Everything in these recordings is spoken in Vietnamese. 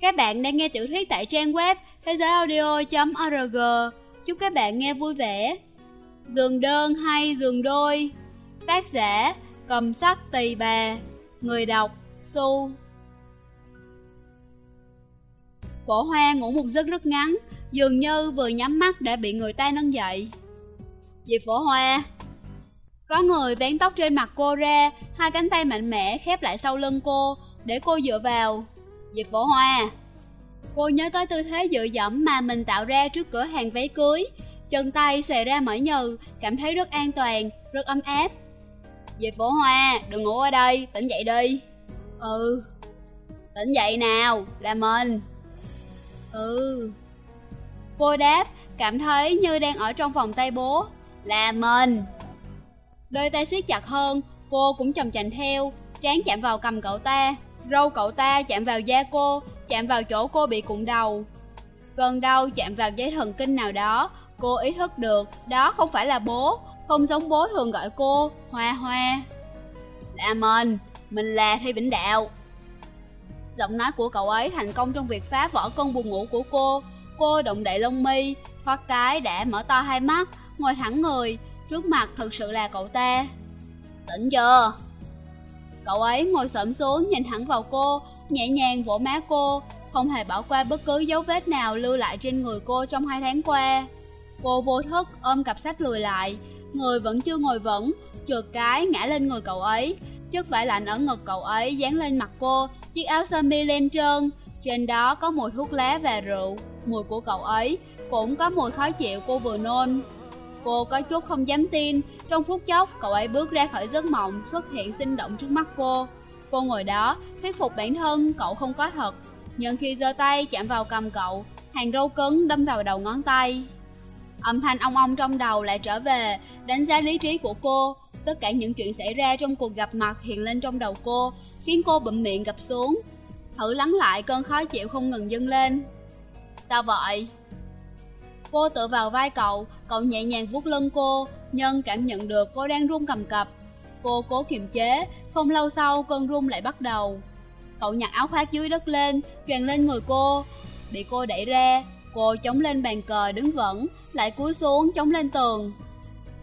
Các bạn đang nghe tiểu thuyết tại trang web thế giới audio.org. Chúc các bạn nghe vui vẻ. Giường đơn hay giường đôi. Tác giả, Cầm sắc tỳ bà. Người đọc, Su. Phổ hoa ngủ một giấc rất ngắn, Dường như vừa nhắm mắt đã bị người ta nâng dậy. Dì phổ hoa, Có người vén tóc trên mặt cô ra, Hai cánh tay mạnh mẽ khép lại sau lưng cô Để cô dựa vào. Dì phổ hoa. Cô nhớ tới tư thế dựa dẫm mà mình tạo ra trước cửa hàng váy cưới. Chân tay xòe ra mỏi nhừ, cảm thấy rất an toàn, rất ấm áp. Dì phổ hoa, đừng ngủ ở đây, tỉnh dậy đi. Ừ. Tỉnh dậy nào, là mình. Ừ. Cô đáp, cảm thấy như đang ở trong phòng tay bố. Là mình. Đôi tay siết chặt hơn, cô cũng chồng chành theo Trán chạm vào cầm cậu ta. Râu cậu ta chạm vào da cô Chạm vào chỗ cô bị cụm đầu. Cơn đau chạm vào dây thần kinh nào đó Cô ý thức được đó không phải là bố Không giống bố thường gọi cô Hoa Hoa. Là mình, mình là Thi Vĩnh Đạo. Giọng nói của cậu ấy thành công trong việc phá vỡ cơn buồn ngủ của cô. Cô động đậy lông mi Thoát cái đã mở to hai mắt Ngồi thẳng người. Trước mặt thực sự là cậu ta. Tỉnh chưa? Cậu ấy ngồi xổm xuống nhìn thẳng vào cô, Nhẹ nhàng vỗ má cô, Không hề bỏ qua bất cứ dấu vết nào lưu lại trên người cô trong hai tháng qua. Cô vô thức ôm cặp sách lùi lại, Người vẫn chưa ngồi vững, Trượt cái ngã lên người cậu ấy. Chất vải lạnh ở ngực cậu ấy dán lên mặt cô, Chiếc áo sơ mi len trơn. Trên đó có mùi thuốc lá và rượu. Mùi của cậu ấy Cũng có mùi khó chịu cô vừa nôn. Cô có chút không dám tin Trong phút chốc cậu ấy bước ra khỏi giấc mộng Xuất hiện sinh động trước mắt cô Cô ngồi đó thuyết phục bản thân cậu không có thật Nhưng khi giơ tay chạm vào cầm cậu Hàng râu cứng đâm vào đầu ngón tay Âm thanh ong ong trong đầu lại trở về, đánh giá lý trí của cô. Tất cả những chuyện xảy ra trong cuộc gặp mặt hiện lên trong đầu cô, khiến cô bụm miệng gập xuống. Thử lắng lại cơn khó chịu không ngừng dâng lên. Sao vậy? Cô tựa vào vai cậu, cậu nhẹ nhàng vuốt lưng cô, nhân cảm nhận được cô đang run cầm cập. Cô cố kiềm chế, không lâu sau cơn run lại bắt đầu. Cậu nhặt áo khoác dưới đất lên, choàng lên người cô, bị cô đẩy ra, Cô chống lên bàn cờ đứng vững, lại cúi xuống chống lên tường.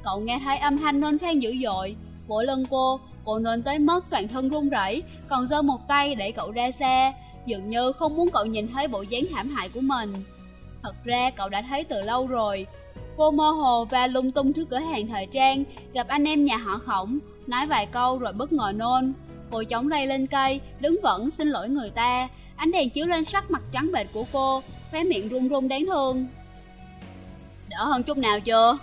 Cậu nghe thấy âm thanh nôn khan dữ dội, vỗ lưng cô, cô nôn tới mất toàn thân run rẩy, còn giơ một tay đẩy cậu ra xe, dường như không muốn cậu nhìn thấy bộ dáng thảm hại của mình. Thật ra cậu đã thấy từ lâu rồi. Cô mơ hồ và lung tung trước cửa hàng thời trang, gặp anh em nhà họ khổng, nói vài câu rồi bất ngờ nôn. Cô chống tay lên cây, đứng vững xin lỗi người ta, ánh đèn chiếu lên sắc mặt trắng bệch của cô, khóe miệng run run đáng thương Đỡ hơn chút nào chưa?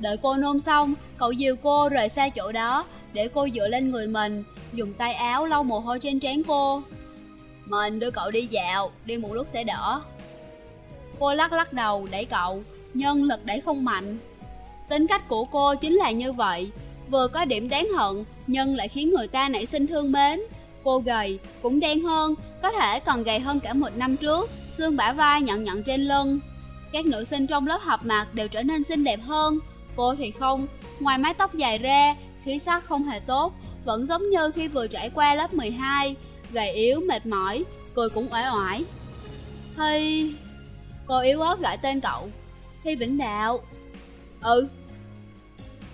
Đợi cô nôn xong, cậu dìu cô rời xa chỗ đó Để cô dựa lên người mình Dùng tay áo lau mồ hôi trên trán cô Mình đưa cậu đi dạo, đi một lúc sẽ đỡ Cô lắc lắc đầu đẩy cậu nhân lực đẩy không mạnh Tính cách của cô chính là như vậy Vừa có điểm đáng hận Nhưng lại khiến người ta nảy sinh thương mến Cô gầy, cũng đen hơn Có thể còn gầy hơn cả một năm trước xương bả vai nhận nhận trên lưng. Các nữ sinh trong lớp học mặt đều trở nên xinh đẹp hơn, cô thì không, ngoài mái tóc dài ra, khí sắc không hề tốt, vẫn giống như khi vừa trải qua lớp 12, gầy yếu, mệt mỏi, cười cũng oải oải. Thì... Cô yếu ớt gọi tên cậu. Thi Vĩnh Đạo. Ừ.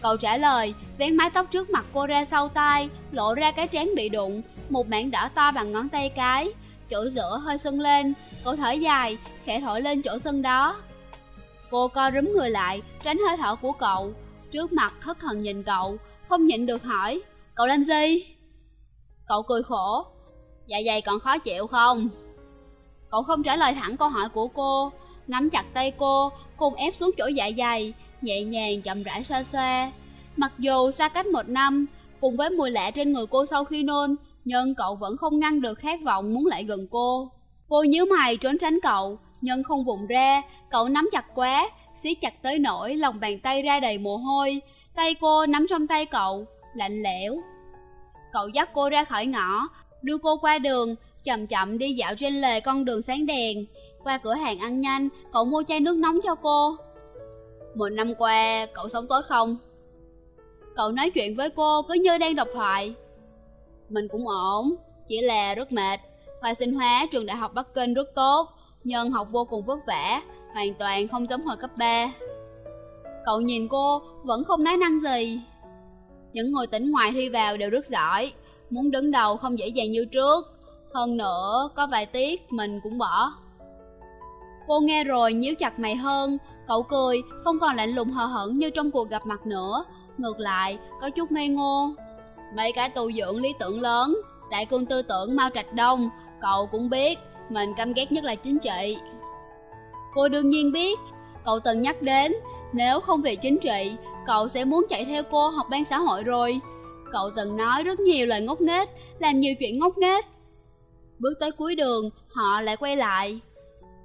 Cậu trả lời, vén mái tóc trước mặt cô ra sau tai, lộ ra cái trán bị đụng, một mảng đỏ to bằng ngón tay cái, chỗ giữa hơi sưng lên, cậu thở dài, khẽ thổi lên chỗ sưng đó Cô co rúm người lại, tránh hơi thở của cậu Trước mặt thất thần nhìn cậu, không nhịn được hỏi Cậu làm gì? Cậu cười khổ Dạ dày còn khó chịu không? Cậu không trả lời thẳng câu hỏi của cô Nắm chặt tay cô, cùng ép xuống chỗ dạ dày Nhẹ nhàng chậm rãi xoa xoa Mặc dù xa cách một năm Cùng với mùi lạ trên người cô sau khi nôn Nhưng cậu vẫn không ngăn được khát vọng muốn lại gần cô Cô nhíu mày trốn tránh cậu, nhưng không vùng ra, cậu nắm chặt quá, siết chặt tới nỗi lòng bàn tay ra đầy mồ hôi, tay cô nắm trong tay cậu, lạnh lẽo. Cậu dắt cô ra khỏi ngõ, đưa cô qua đường, chậm chậm đi dạo trên lề con đường sáng đèn. Qua cửa hàng ăn nhanh, cậu mua chai nước nóng cho cô. Một năm qua, cậu sống tốt không? Cậu nói chuyện với cô cứ như đang độc thoại. Mình cũng ổn, chỉ là rất mệt, Khoa sinh hóa trường đại học Bắc Kinh rất tốt, nhưng học vô cùng vất vả, hoàn toàn không giống hồi cấp 3. Cậu nhìn cô, vẫn không nói năng gì. Những người tỉnh ngoài thi vào đều rất giỏi, muốn đứng đầu không dễ dàng như trước. Hơn nữa, có vài tiết mình cũng bỏ. Cô nghe rồi nhíu chặt mày hơn, cậu cười, không còn lạnh lùng hờ hững như trong cuộc gặp mặt nữa. Ngược lại, có chút ngây ngô. Mấy cái tu dưỡng lý tưởng lớn, đại cương tư tưởng Mao Trạch Đông, cậu cũng biết, mình căm ghét nhất là chính trị. Cô đương nhiên biết, cậu từng nhắc đến, nếu không vì chính trị, cậu sẽ muốn chạy theo cô học ban xã hội rồi. Cậu từng nói rất nhiều lời ngốc nghếch, làm nhiều chuyện ngốc nghếch. Bước tới cuối đường, họ lại quay lại.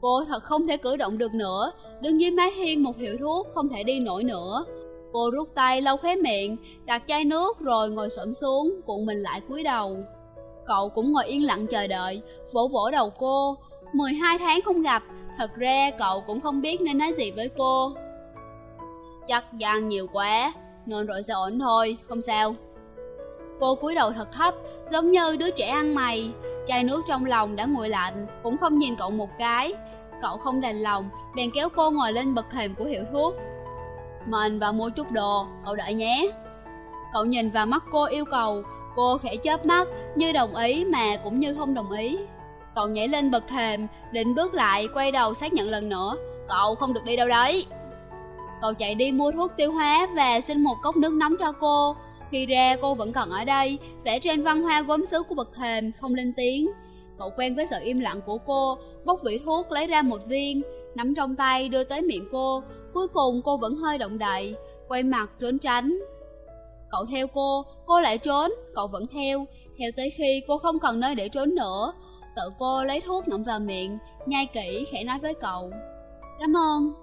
Cô thật không thể cử động được nữa, đứng dưới mái hiên một hiệu thuốc không thể đi nổi nữa. Cô rút tay lau khóe miệng, đặt chai nước rồi ngồi xổm xuống, cuộn mình lại cúi đầu. Cậu cũng ngồi yên lặng chờ đợi, vỗ vỗ đầu cô. 12 tháng không gặp, thật ra cậu cũng không biết nên nói gì với cô. Chắc gian nhiều quá, nên rồi sẽ ổn thôi, không sao. Cô cúi đầu thật thấp, giống như đứa trẻ ăn mày. Chai nước trong lòng đã nguội lạnh, cũng không nhìn cậu một cái. Cậu không đành lòng, bèn kéo cô ngồi lên bậc thềm của hiệu thuốc. Mình vào mua chút đồ, cậu đợi nhé. Cậu nhìn vào mắt cô yêu cầu, cô khẽ chớp mắt, như đồng ý mà cũng như không đồng ý. Cậu nhảy lên bậc thềm, định bước lại, quay đầu xác nhận lần nữa. Cậu không được đi đâu đấy. Cậu chạy đi mua thuốc tiêu hóa và xin một cốc nước nóng cho cô. Khi ra cô vẫn còn ở đây, vẽ trên văn hoa gốm sứ của bậc thềm, không lên tiếng. Cậu quen với sự im lặng của cô, bốc vỉ thuốc lấy ra một viên, nắm trong tay đưa tới miệng cô. Cuối cùng cô vẫn hơi động đậy, quay mặt trốn tránh. Cậu theo cô, cô lại trốn, cậu vẫn theo, theo tới khi cô không còn nơi để trốn nữa. Tự cô lấy thuốc ngậm vào miệng, nhai kỹ khẽ nói với cậu. Cảm ơn.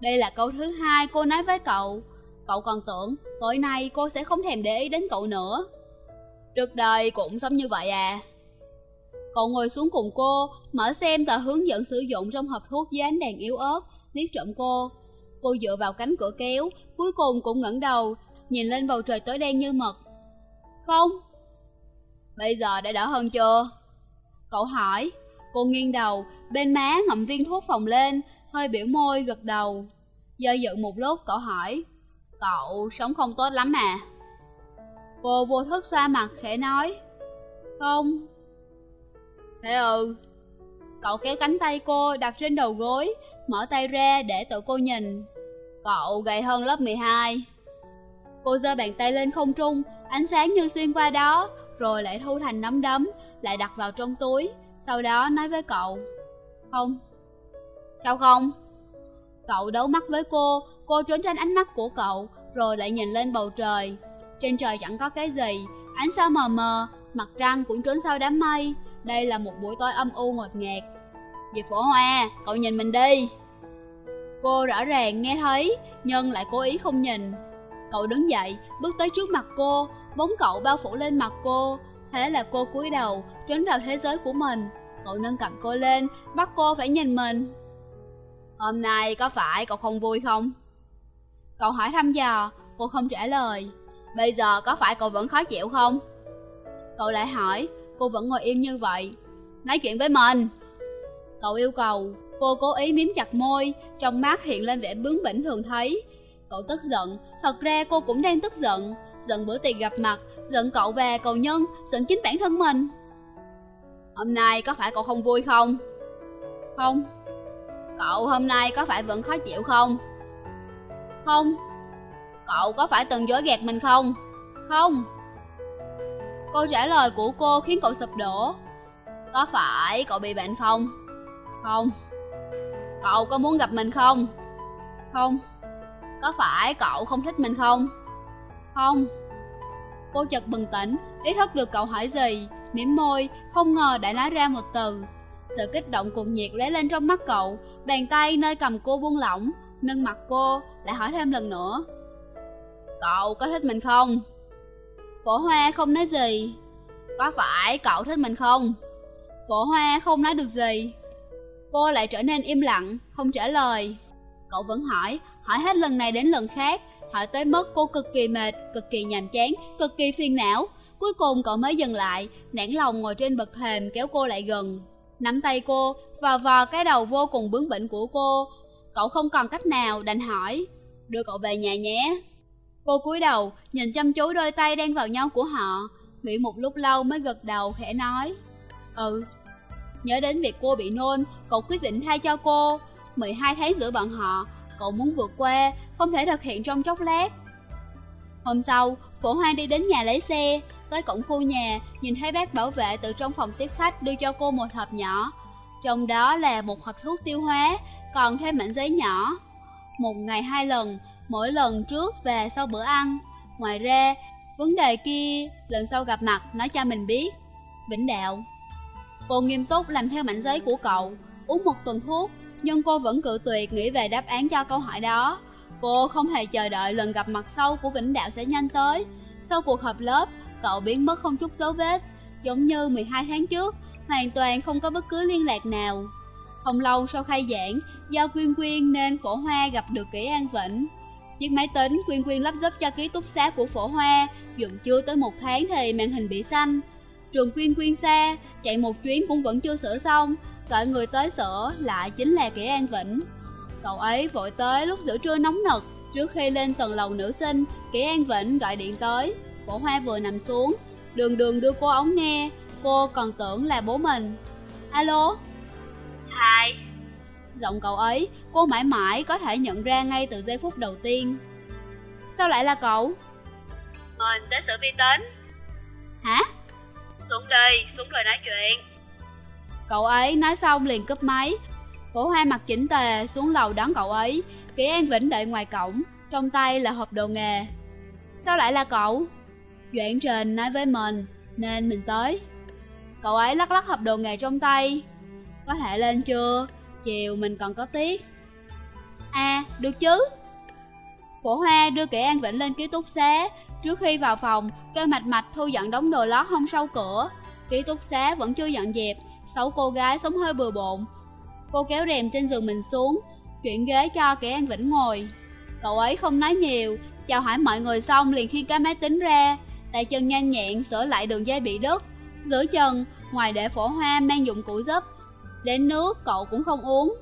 Đây là câu thứ hai cô nói với cậu. Cậu còn tưởng tối nay cô sẽ không thèm để ý đến cậu nữa. Trước đời cũng sống như vậy à. Cậu ngồi xuống cùng cô, mở xem tờ hướng dẫn sử dụng trong hộp thuốc dưới ánh đèn yếu ớt, liếc trộm cô. Cô dựa vào cánh cửa kéo, cuối cùng cũng ngẩng đầu, nhìn lên bầu trời tối đen như mực. Không. Bây giờ đã đỡ hơn chưa? Cậu hỏi. Cô nghiêng đầu, bên má ngậm viên thuốc phòng lên, hơi biểu môi gật đầu. Do dự một lúc cậu hỏi. Cậu sống không tốt lắm à? Cô vô thức xoa mặt khẽ nói. Không. Thế ừ. Cậu kéo cánh tay cô đặt trên đầu gối, mở tay ra để tự cô nhìn. Cậu gầy hơn lớp 12. Cô giơ bàn tay lên không trung, ánh sáng như xuyên qua đó, rồi lại thu thành nắm đấm, lại đặt vào trong túi, sau đó nói với cậu. Không. Sao không? Cậu đấu mắt với cô, cô trốn tránh ánh mắt của cậu, rồi lại nhìn lên bầu trời. Trên trời chẳng có cái gì, ánh sao mờ mờ, mặt trăng cũng trốn sau đám mây. Đây là một buổi tối âm u ngột ngạt. Diệp phổ hoa, cậu nhìn mình đi. Cô rõ ràng nghe thấy, nhưng lại cố ý không nhìn. Cậu đứng dậy, bước tới trước mặt cô, bóng cậu bao phủ lên mặt cô. Thế là cô cúi đầu, trốn vào thế giới của mình. Cậu nâng cầm cô lên, bắt cô phải nhìn mình. Hôm nay có phải cậu không vui không? Cậu hỏi thăm dò, cô không trả lời. Bây giờ có phải cậu vẫn khó chịu không? Cậu lại hỏi, cô vẫn ngồi im như vậy. Nói chuyện với mình. Cậu yêu cầu, cô cố ý miếm chặt môi, trong mắt hiện lên vẻ bướng bỉnh thường thấy. Cậu tức giận, thật ra cô cũng đang tức giận. Giận bữa tiệc gặp mặt, giận cậu về cầu nhân, giận chính bản thân mình. Hôm nay có phải cậu không vui không? Không. Cậu hôm nay có phải vẫn khó chịu không? Không. Cậu có phải từng dối gạt mình không? Không. Câu trả lời của cô khiến cậu sụp đổ. Có phải cậu bị bệnh không? Không. Cậu có muốn gặp mình không? Không. Có phải cậu không thích mình không? Không. Cô chợt bừng tỉnh, ý thức được cậu hỏi gì, mỉm môi, không ngờ đã nói ra một từ. Sự kích động cuồng nhiệt lóe lên trong mắt cậu, bàn tay nơi cầm cô buông lỏng, nâng mặt cô, lại hỏi thêm lần nữa. Cậu có thích mình không? Phổ Hoa không nói gì. Có phải cậu thích mình không? Phổ Hoa không nói được gì. Cô lại trở nên im lặng, không trả lời. Cậu vẫn hỏi, hỏi hết lần này đến lần khác, hỏi tới mức cô cực kỳ mệt, cực kỳ nhàm chán, cực kỳ phiền não. cuối cùng cậu mới dừng lại, nản lòng ngồi trên bậc thềm kéo cô lại gần. Nắm tay cô, vò vò cái đầu vô cùng bướng bỉnh của cô. Cậu không còn cách nào đành hỏi, đưa cậu về nhà nhé. Cô cúi đầu, nhìn chăm chú đôi tay đang vào nhau của họ, nghĩ một lúc lâu mới gật đầu khẽ nói. Ừ. Nhớ đến việc cô bị nôn, cậu quyết định thay cho cô. 12 tháng giữa bọn họ, cậu muốn vượt qua, không thể thực hiện trong chốc lát. Hôm sau, Phổ Hoa đi đến nhà lấy xe, tới cổng khu nhà, nhìn thấy bác bảo vệ từ trong phòng tiếp khách đưa cho cô một hộp nhỏ. Trong đó là một hộp thuốc tiêu hóa, còn thêm mảnh giấy nhỏ. Một ngày hai lần, mỗi lần trước và sau bữa ăn. Ngoài ra, vấn đề kia, lần sau gặp mặt nói cho mình biết. Vĩnh Đạo Cô nghiêm túc làm theo mảnh giấy của cậu, uống một tuần thuốc, nhưng cô vẫn cự tuyệt nghĩ về đáp án cho câu hỏi đó. Cô không hề chờ đợi lần gặp mặt sau của Vĩnh Đạo sẽ nhanh tới. Sau cuộc họp lớp, cậu biến mất không chút dấu vết, giống như 12 tháng trước, hoàn toàn không có bất cứ liên lạc nào. Không lâu sau khai giảng, do Quyên Quyên nên Cổ Hoa gặp được Kỷ An Vĩnh. Chiếc máy tính Quyên Quyên lắp giúp cho ký túc xá của Phổ Hoa, dùng chưa tới một tháng thì màn hình bị xanh. Trường Quyên Quyên xa, chạy một chuyến cũng vẫn chưa sửa xong, gọi người tới sửa lại chính là kẻ An Vĩnh. Cậu ấy vội tới lúc giữa trưa nóng nực, trước khi lên tầng lầu nữ sinh, kẻ An Vĩnh gọi điện tới. Phổ Hoa vừa nằm xuống, đường đường đưa cô ống nghe, cô còn tưởng là bố mình. Alo? Hai. Giọng cậu ấy, cô mãi mãi có thể nhận ra ngay từ giây phút đầu tiên. Sao lại là cậu? Mình tới sửa vi tính. Hả? Xuống đi, xuống rồi nói chuyện. Cậu ấy nói xong liền cúp máy. Phổ Hoa mặt chỉnh tề xuống lầu đón cậu ấy. Kỷ An Vĩnh đợi ngoài cổng, trong tay là hộp đồ nghề. Sao lại là cậu? Doãn Trình nói với mình, nên mình tới. Cậu ấy lắc lắc hộp đồ nghề trong tay. Có thể lên chưa? Chiều mình còn có tiết. À, được chứ. Phổ Hoa đưa Kỷ An Vĩnh lên ký túc xá. Trước khi vào phòng, kêu mạch mạch thu dọn đống đồ lót không sau cửa. Ký túc xá vẫn chưa dọn dẹp, sáu cô gái sống hơi bừa bộn. Cô kéo rèm trên giường mình xuống, chuyển ghế cho Kỷ An Vĩnh ngồi. Cậu ấy không nói nhiều, chào hỏi mọi người xong liền khi cái máy tính ra, tay chân nhanh nhẹn sửa lại đường dây bị đứt. Giữa chân, ngoài để phổ hoa mang dụng cụ giúp, đến nước cậu cũng không uống.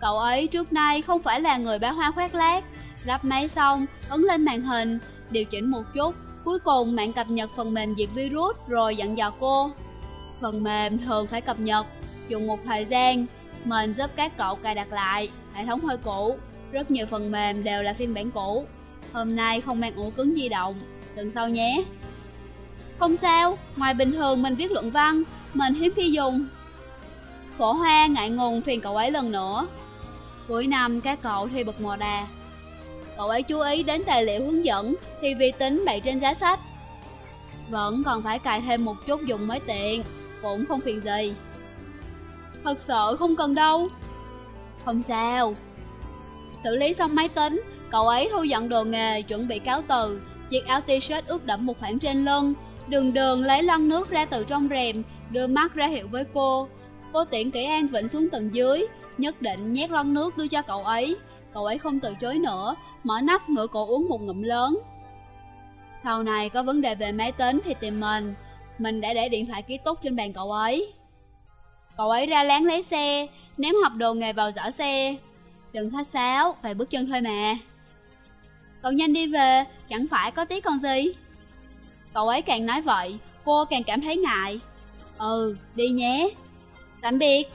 Cậu ấy trước nay không phải là người bán hoa khoác lác, lắp máy xong, ấn lên màn hình, điều chỉnh một chút, cuối cùng mạng cập nhật phần mềm diệt virus rồi dặn dò cô. Phần mềm thường phải cập nhật, dùng một thời gian, mình giúp các cậu cài đặt lại, hệ thống hơi cũ, rất nhiều phần mềm đều là phiên bản cũ. Hôm nay không mang ổ cứng di động, tuần sau nhé. Không sao, ngoài bình thường mình viết luận văn, mình hiếm khi dùng. Phổ Hoa ngại ngùng phiền cậu ấy lần nữa. Cuối năm các cậu thi bậc mò đà. Cậu ấy chú ý đến tài liệu hướng dẫn thì vi tính bày trên giá sách. Vẫn còn phải cài thêm một chút dùng mới tiện, cũng không phiền gì. Thật sự không cần đâu. Không sao. Xử lý xong máy tính, cậu ấy thu dọn đồ nghề chuẩn bị cáo từ, chiếc áo t-shirt ướt đẫm một khoảng trên lưng, đường đường lấy lăn nước ra từ trong rèm, đưa mắt ra hiệu với cô. Cô tiện kỹ an vịnh xuống tầng dưới, nhất định nhét lon nước đưa cho cậu ấy. Cậu ấy không từ chối nữa, mở nắp ngửa cổ uống một ngụm lớn. Sau này có vấn đề về máy tính thì tìm mình, mình đã để điện thoại ký túc trên bàn cậu ấy. Cậu ấy ra láng lấy xe, ném hộp đồ nghề vào giỏ xe. Đừng khách sáo, vài bước chân thôi mà. Cậu nhanh đi về, chẳng phải có tí còn gì. Cậu ấy càng nói vậy, cô càng cảm thấy ngại. Ừ, đi nhé. Tạm biệt.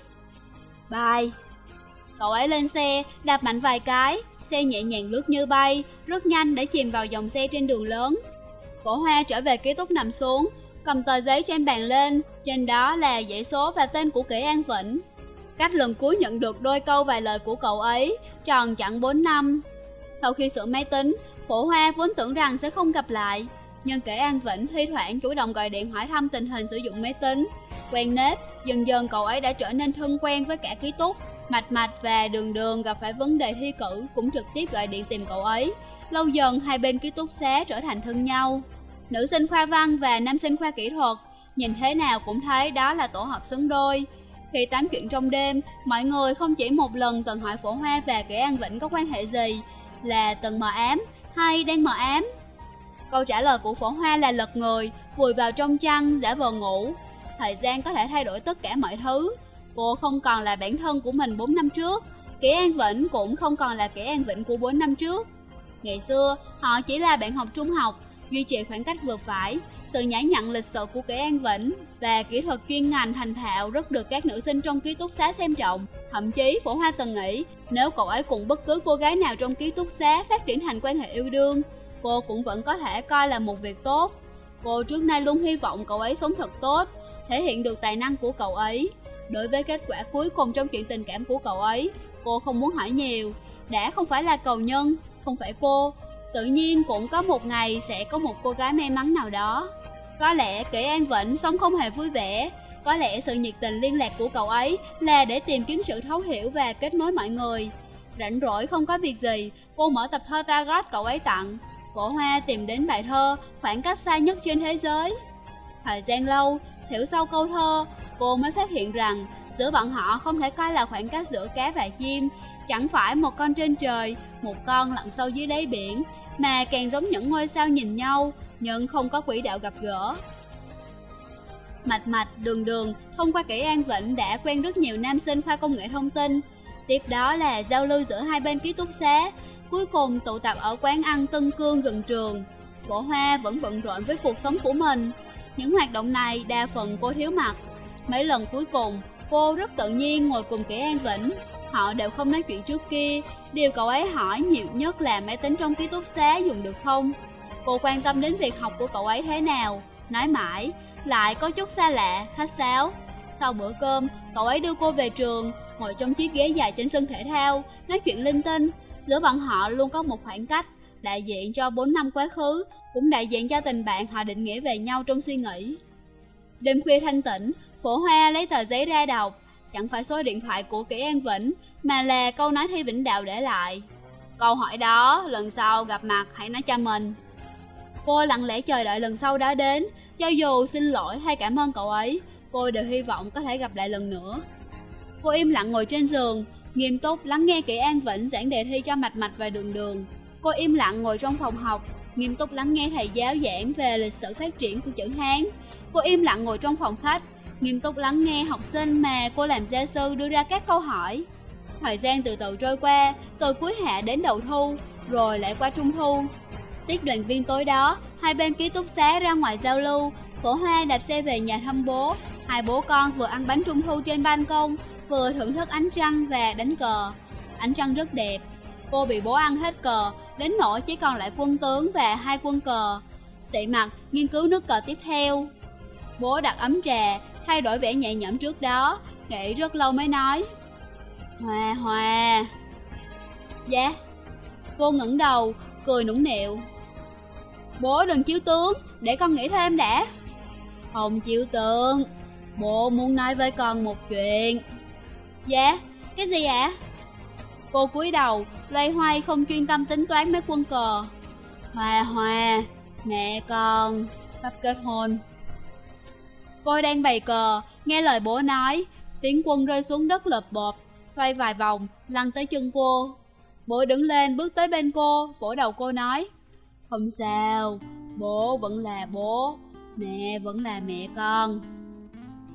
Bye. Cậu ấy lên xe, đạp mạnh vài cái, xe nhẹ nhàng lướt như bay, rất nhanh để chìm vào dòng xe trên đường lớn. Phổ Hoa trở về ký túc nằm xuống, cầm tờ giấy trên bàn lên, trên đó là dãy số và tên của Kỷ An Vĩnh. Cách lần cuối nhận được đôi câu vài lời của cậu ấy, tròn chặn 4 năm. Sau khi sửa máy tính, Phổ Hoa vốn tưởng rằng sẽ không gặp lại, nhưng kể An Vĩnh thi thoảng chủ động gọi điện hỏi thăm tình hình sử dụng máy tính. Quen nết, dần dần cậu ấy đã trở nên thân quen với cả ký túc. Mạch Mạch và Đường Đường gặp phải vấn đề thi cử cũng trực tiếp gọi điện tìm cậu ấy. Lâu dần hai bên ký túc xá trở thành thân nhau. Nữ sinh khoa văn và nam sinh khoa kỹ thuật, nhìn thế nào cũng thấy đó là tổ hợp xứng đôi. Khi tám chuyện trong đêm, mọi người không chỉ một lần từng hỏi Phổ Hoa và Kẻ An Vĩnh có quan hệ gì, là từng mờ ám hay đang mờ ám. Câu trả lời của Phổ Hoa là lật người, vùi vào trong chăn, giả vờ ngủ. Thời gian có thể thay đổi tất cả mọi thứ. Cô không còn là bản thân của mình 4 năm trước, Kỷ An Vĩnh cũng không còn là Kỷ An Vĩnh của 4 năm trước. Ngày xưa, họ chỉ là bạn học trung học, duy trì khoảng cách vừa phải, sự nhã nhặn lịch sự của Kỷ An Vĩnh và kỹ thuật chuyên ngành thành thạo rất được các nữ sinh trong ký túc xá xem trọng. Thậm chí, Phổ Hoa từng nghĩ nếu cậu ấy cùng bất cứ cô gái nào trong ký túc xá phát triển thành quan hệ yêu đương, cô cũng vẫn có thể coi là một việc tốt. Cô trước nay luôn hy vọng cậu ấy sống thật tốt, thể hiện được tài năng của cậu ấy. Đối với kết quả cuối cùng trong chuyện tình cảm của cậu ấy, cô không muốn hỏi nhiều. Đã không phải là cầu nhân, không phải cô, tự nhiên cũng có một ngày sẽ có một cô gái may mắn nào đó. Có lẽ Kỷ An Vĩnh sống không hề vui vẻ, có lẽ sự nhiệt tình liên lạc của cậu ấy là để tìm kiếm sự thấu hiểu và kết nối mọi người. Rảnh rỗi không có việc gì, cô mở tập thơ Tagot cậu ấy tặng. Cổ hoa tìm đến bài thơ khoảng cách xa nhất trên thế giới. Thời gian lâu, hiểu sau câu thơ, cô mới phát hiện rằng giữa bọn họ không thể coi là khoảng cách giữa cá và chim, chẳng phải một con trên trời, một con lặn sâu dưới đáy biển, mà càng giống những ngôi sao nhìn nhau, nhưng không có quỹ đạo gặp gỡ. Mạch mạch, đường đường, thông qua kỹ an vịnh đã quen rất nhiều nam sinh khoa công nghệ thông tin. Tiếp đó là giao lưu giữa hai bên ký túc xá, cuối cùng tụ tập ở quán ăn Tân Cương gần trường. Bộ Hoa vẫn bận rộn với cuộc sống của mình. Những hoạt động này đa phần cô thiếu mặt. Mấy lần cuối cùng, cô rất tự nhiên ngồi cùng kỹ an vĩnh. Họ đều không nói chuyện trước kia, điều cậu ấy hỏi nhiều nhất là máy tính trong ký túc xá dùng được không. Cô quan tâm đến việc học của cậu ấy thế nào, nói mãi, lại có chút xa lạ, khách sáo. Sau bữa cơm, cậu ấy đưa cô về trường, ngồi trong chiếc ghế dài trên sân thể thao, nói chuyện linh tinh. Giữa bọn họ luôn có một khoảng cách, đại diện cho 4 năm quá khứ, cũng đại diện cho tình bạn họ định nghĩa về nhau trong suy nghĩ. Đêm khuya thanh tĩnh, phổ hoa lấy tờ giấy ra đọc, chẳng phải số điện thoại của Kỷ An Vĩnh, mà là câu nói Thi Vĩnh Đạo để lại. Câu hỏi đó, lần sau gặp mặt hãy nói cho mình. Cô lặng lẽ chờ đợi lần sau đã đến, cho dù xin lỗi hay cảm ơn cậu ấy, cô đều hy vọng có thể gặp lại lần nữa. Cô im lặng ngồi trên giường, nghiêm túc lắng nghe Kỷ An Vĩnh giảng đề thi cho mạch mạch và đường đường. Cô im lặng ngồi trong phòng học, nghiêm túc lắng nghe thầy giáo giảng về lịch sử phát triển của chữ Hán. Cô im lặng ngồi trong phòng khách, nghiêm túc lắng nghe học sinh mà cô làm gia sư đưa ra các câu hỏi. Thời gian từ từ trôi qua, từ cuối hạ đến đầu thu, rồi lại qua trung thu. Tiết đoàn viên tối đó, hai bên ký túc xá ra ngoài giao lưu, phổ hoa đạp xe về nhà thăm bố. Hai bố con vừa ăn bánh trung thu trên ban công, vừa thưởng thức ánh trăng và đánh cờ. Ánh trăng rất đẹp, cô bị bố ăn hết cờ, đến nỗi chỉ còn lại quân tướng và hai quân cờ. Sĩ mặt, nghiên cứu nước cờ tiếp theo. Bố đặt ấm trà, thay đổi vẻ nhẹ nhõm trước đó, nghĩ rất lâu mới nói. Hòa hòa. Dạ. Cô ngẩng đầu, cười nũng nịu. Bố đừng chiếu tướng, để con nghĩ thêm đã. Không chiếu tướng, bố muốn nói với con một chuyện. Dạ, cái gì ạ? Cô cúi đầu, loay hoay không chuyên tâm tính toán mấy quân cờ. Hòa hòa, mẹ con, sắp kết hôn. Cô đang bày cờ, nghe lời bố nói, tiếng quân rơi xuống đất lợp bộp, xoay vài vòng, lăn tới chân cô. Bố đứng lên bước tới bên cô, vỗ đầu cô nói, Không sao, bố vẫn là bố, mẹ vẫn là mẹ con.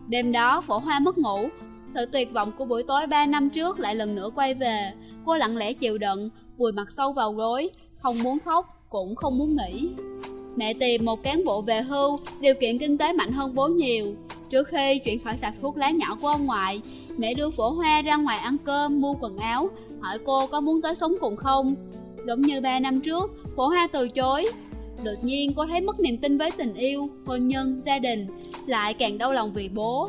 Đêm đó phổ hoa mất ngủ, sự tuyệt vọng của buổi tối 3 năm trước lại lần nữa quay về. Cô lặng lẽ chịu đựng, vùi mặt sâu vào gối, không muốn khóc, cũng không muốn nghỉ. Mẹ tìm một cán bộ về hưu, điều kiện kinh tế mạnh hơn bố nhiều. Trước khi chuyển khỏi sạp thuốc lá nhỏ của ông ngoại, mẹ đưa phổ hoa ra ngoài ăn cơm, mua quần áo, hỏi cô có muốn tới sống cùng không. Giống như ba năm trước, phổ hoa từ chối. Đột nhiên cô thấy mất niềm tin với tình yêu, hôn nhân, gia đình, lại càng đau lòng vì bố.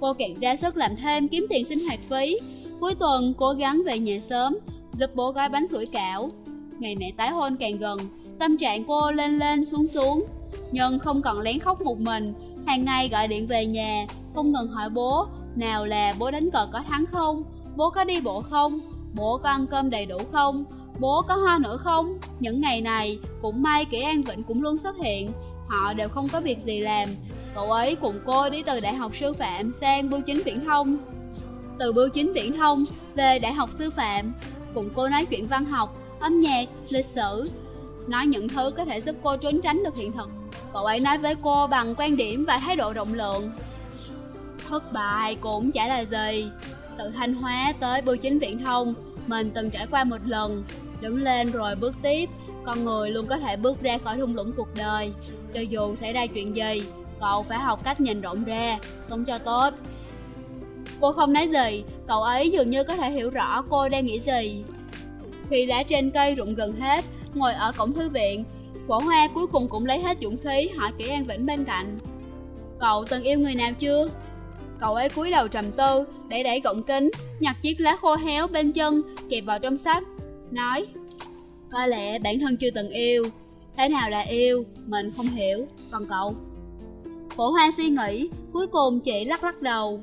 Cô càng ra sức làm thêm kiếm tiền sinh hoạt phí. Cuối tuần cố gắng về nhà sớm, giúp bố gói bánh sủi cảo. Ngày mẹ tái hôn càng gần, tâm trạng cô lên lên xuống xuống. Nhưng không còn lén khóc một mình, hàng ngày gọi điện về nhà, không ngừng hỏi bố, nào là bố đánh cờ có thắng không, bố có đi bộ không, bố có ăn cơm đầy đủ không, bố có hoa nữa không. Những ngày này, cũng may kỹ An Vịnh cũng luôn xuất hiện, họ đều không có việc gì làm. Cậu ấy cùng cô đi từ đại học sư phạm sang bưu chính viễn thông. Từ bưu chính viễn thông về đại học sư phạm, cùng cô nói chuyện văn học, âm nhạc, lịch sử, nói những thứ có thể giúp cô trốn tránh được hiện thực. Cậu ấy nói với cô bằng quan điểm và thái độ rộng lượng. Thất bại cũng chả là gì. Từ Thanh Hóa tới Bưu Chính Viễn Thông Mình từng trải qua một lần. Đứng lên rồi bước tiếp. Con người luôn có thể bước ra khỏi thung lũng cuộc đời. Cho dù xảy ra chuyện gì Cậu phải học cách nhìn rộng ra Sống cho tốt. Cô không nói gì Cậu ấy dường như có thể hiểu rõ cô đang nghĩ gì. Khi lá trên cây rụng gần hết Ngồi ở cổng thư viện Phổ Hoa cuối cùng cũng lấy hết dũng khí hỏi kỹ An Vĩnh bên cạnh. Cậu từng yêu người nào chưa? Cậu ấy cúi đầu trầm tư, để đẩy gọng kính, nhặt chiếc lá khô héo bên chân, kẹp vào trong sách, nói có lẽ bản thân chưa từng yêu, thế nào là yêu, mình không hiểu, còn cậu? Phổ Hoa suy nghĩ, cuối cùng chị lắc lắc đầu.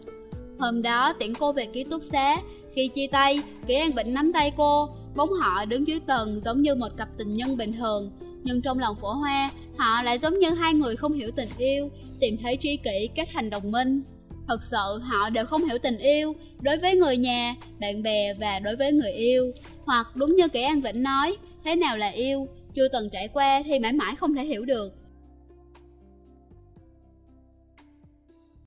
Hôm đó tiễn cô về ký túc xá, khi chia tay, Kỷ An Vĩnh nắm tay cô, bóng họ đứng dưới tầng giống như một cặp tình nhân bình thường. Nhưng trong lòng phổ hoa, họ lại giống như hai người không hiểu tình yêu, tìm thấy tri kỷ kết thành đồng minh. Thật sự họ đều không hiểu tình yêu. Đối với người nhà, bạn bè và đối với người yêu. Hoặc đúng như Kỷ An Vĩnh nói, thế nào là yêu, chưa từng trải qua thì mãi mãi không thể hiểu được.